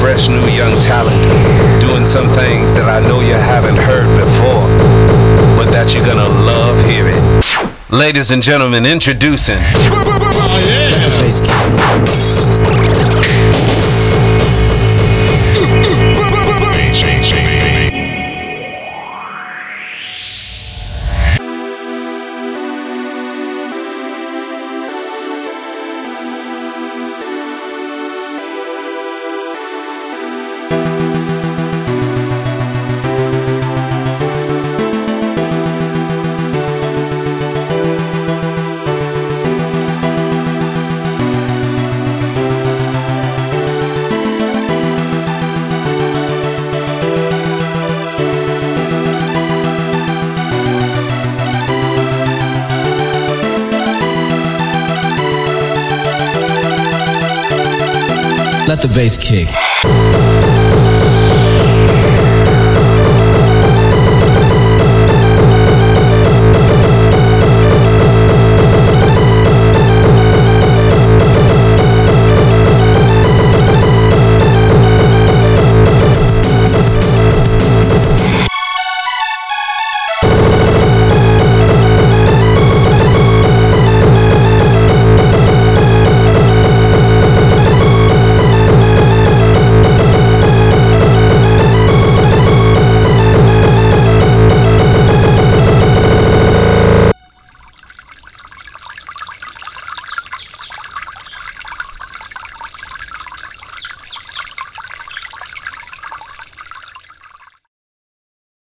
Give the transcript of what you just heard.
fresh new young talent doing some things that I know you haven't heard before, but that you're gonna love hearing. Ladies and gentlemen, introducing. Oh, Let the Let the bass kick.